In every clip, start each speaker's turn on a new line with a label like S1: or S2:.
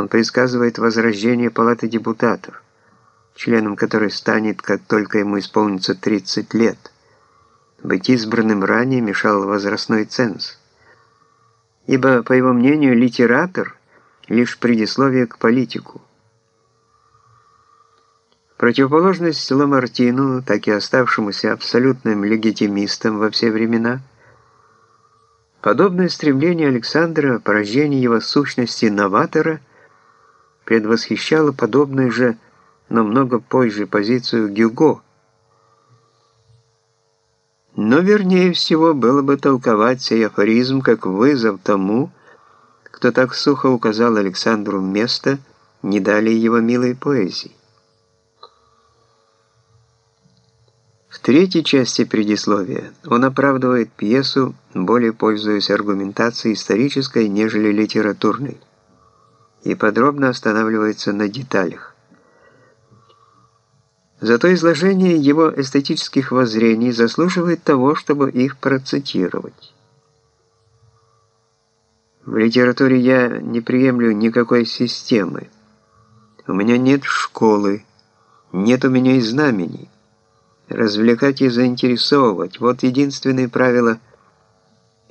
S1: Он предсказывает возрождение Палаты депутатов, членом которой станет, как только ему исполнится 30 лет. Быть избранным ранее мешал возрастной ценз. Ибо, по его мнению, литератор – лишь предисловие к политику. Противоположность Ламартину, так и оставшемуся абсолютным легитимистом во все времена, подобное стремление Александра, порождение его сущности новатора – предвосхищала подобную же, но много позже позицию Гюго. Но вернее всего было бы толковать сей афоризм как вызов тому, кто так сухо указал Александру место, не дали его милой поэзии. В третьей части предисловия он оправдывает пьесу, более пользуясь аргументацией исторической, нежели литературной и подробно останавливается на деталях. Зато изложение его эстетических воззрений заслуживает того, чтобы их процитировать. В литературе я не приемлю никакой системы. У меня нет школы, нет у меня и знамений. Развлекать и заинтересовывать – вот единственное правило,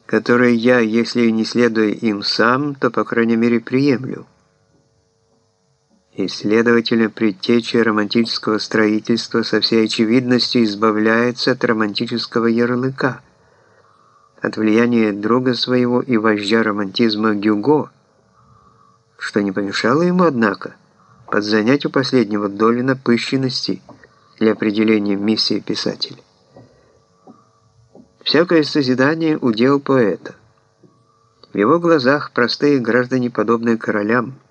S1: которое я, если не следую им сам, то, по крайней мере, приемлю и, следовательно, предтеча романтического строительства со всей очевидностью избавляется от романтического ярлыка, от влияния друга своего и вождя романтизма Гюго, что не помешало ему, однако, подзанять у последнего доли напыщенности для определения миссии писателя. Всякое созидание – удел поэта. В его глазах простые граждане, подобные королям –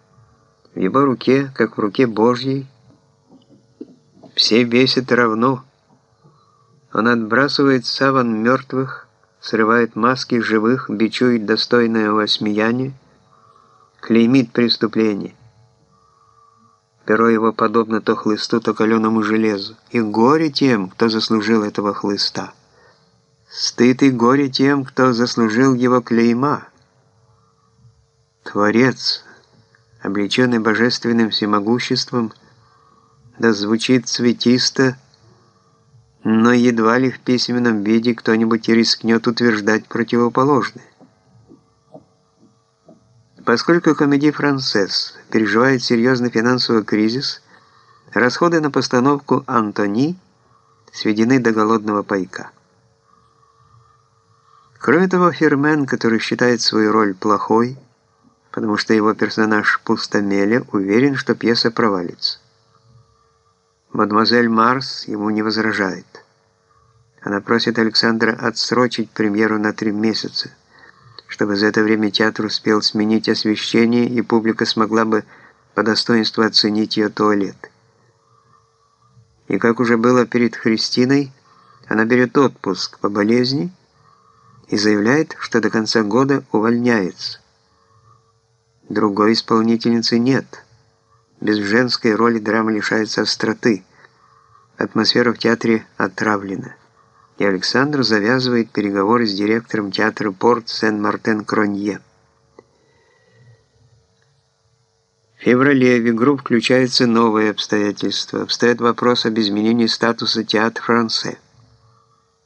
S1: в его руке, как в руке Божьей, все бесит равно. Он отбрасывает саван мертвых, срывает маски живых, бичует достойное осмеяние, клеймит преступление. Перо его подобно то хлысту, то каленому железу. И горе тем, кто заслужил этого хлыста. Стыд и горе тем, кто заслужил его клейма. Творец, облеченный божественным всемогуществом, да звучит цветисто, но едва ли в письменном виде кто-нибудь рискнет утверждать противоположное. Поскольку комедий «Францесс» переживает серьезный финансовый кризис, расходы на постановку «Антони» сведены до голодного пайка. Кроме того, Фермен, который считает свою роль плохой, потому что его персонаж Пустомеля уверен, что пьеса провалится. Мадемуазель Марс ему не возражает. Она просит Александра отсрочить премьеру на три месяца, чтобы за это время театр успел сменить освещение и публика смогла бы по достоинству оценить ее туалет. И как уже было перед Христиной, она берет отпуск по болезни и заявляет, что до конца года увольняется. Другой исполнительницы нет. Без женской роли драма лишается остроты. Атмосфера в театре отравлена. И Александр завязывает переговоры с директором театра Порт Сен-Мартен-Кронье. В феврале в игру включаются новые обстоятельства. Встает вопрос об изменении статуса театра Франце.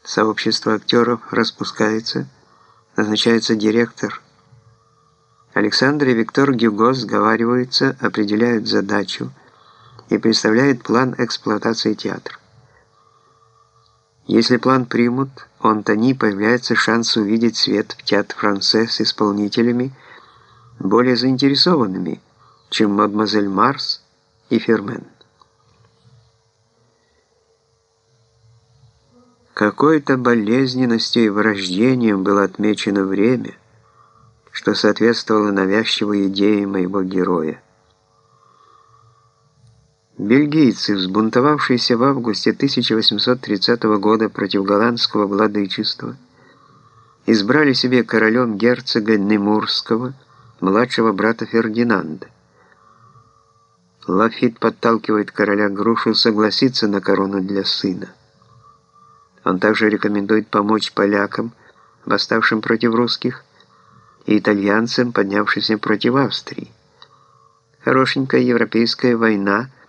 S1: Сообщество актеров распускается, назначается директор – Александр и Виктор Гюго сговариваются, определяют задачу и представляют план эксплуатации театра. Если план примут, у Антони появляется шанс увидеть свет в театр Франце с исполнителями, более заинтересованными, чем мадемуазель Марс и Фермен. Какой-то болезненностью и врождением было отмечено время, что соответствовало навязчивой идее моего героя. Бельгийцы, взбунтовавшиеся в августе 1830 года против голландского владычества, избрали себе королем герцога Немурского, младшего брата Фердинанда. Лафит подталкивает короля Грушу согласиться на корону для сына. Он также рекомендует помочь полякам, восставшим против русских, и итальянцам, поднявшимся против Австрии. Хорошенькая европейская война –